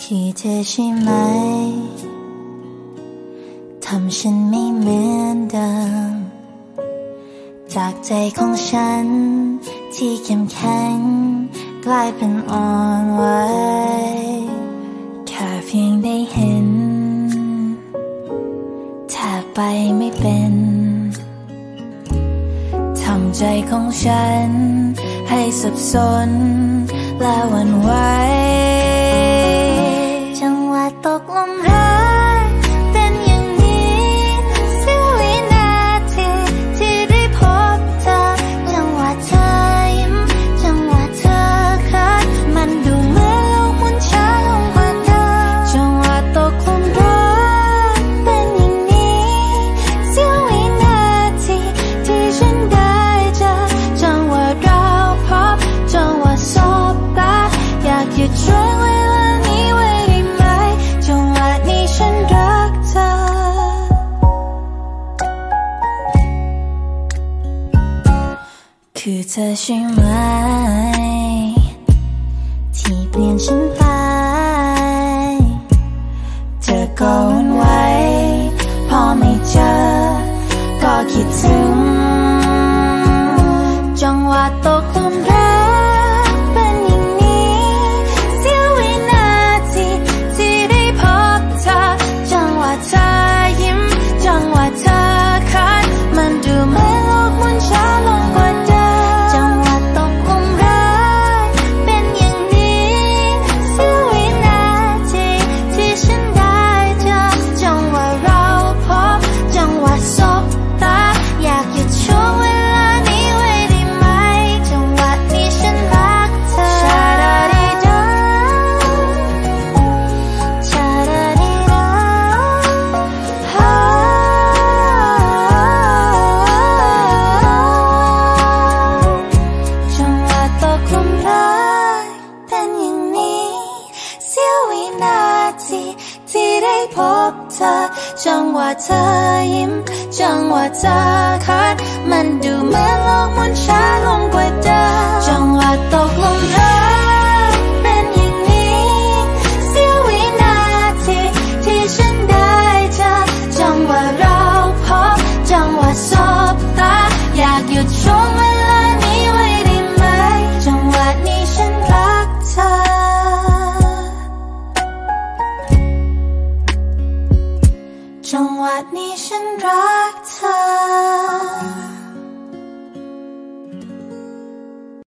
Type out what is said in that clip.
คิดเธอใช่ไหม ทำฉันไม่เหมือนเดิม จากใจของฉัน ที่เข้มแข็ง กลายเป็นอ่อนไหวแค่เพียงได้เห็นแทบไปไม่เป็น ทำใจของฉัน ให้สับสนและวันไหว คือเธอใช่ไหม ที่เปลี่ยนฉันไป เธอก็วนไว้ พอไม่เจอ ก็คิดถึง จังหวะตกลง นาทีที่ได้พบเธอ จังว่าเธอยิ้ม จังว่าเธอคัด มันดูเหมือนโลกมันช้าลงกว่าเดิมจังว่าตกล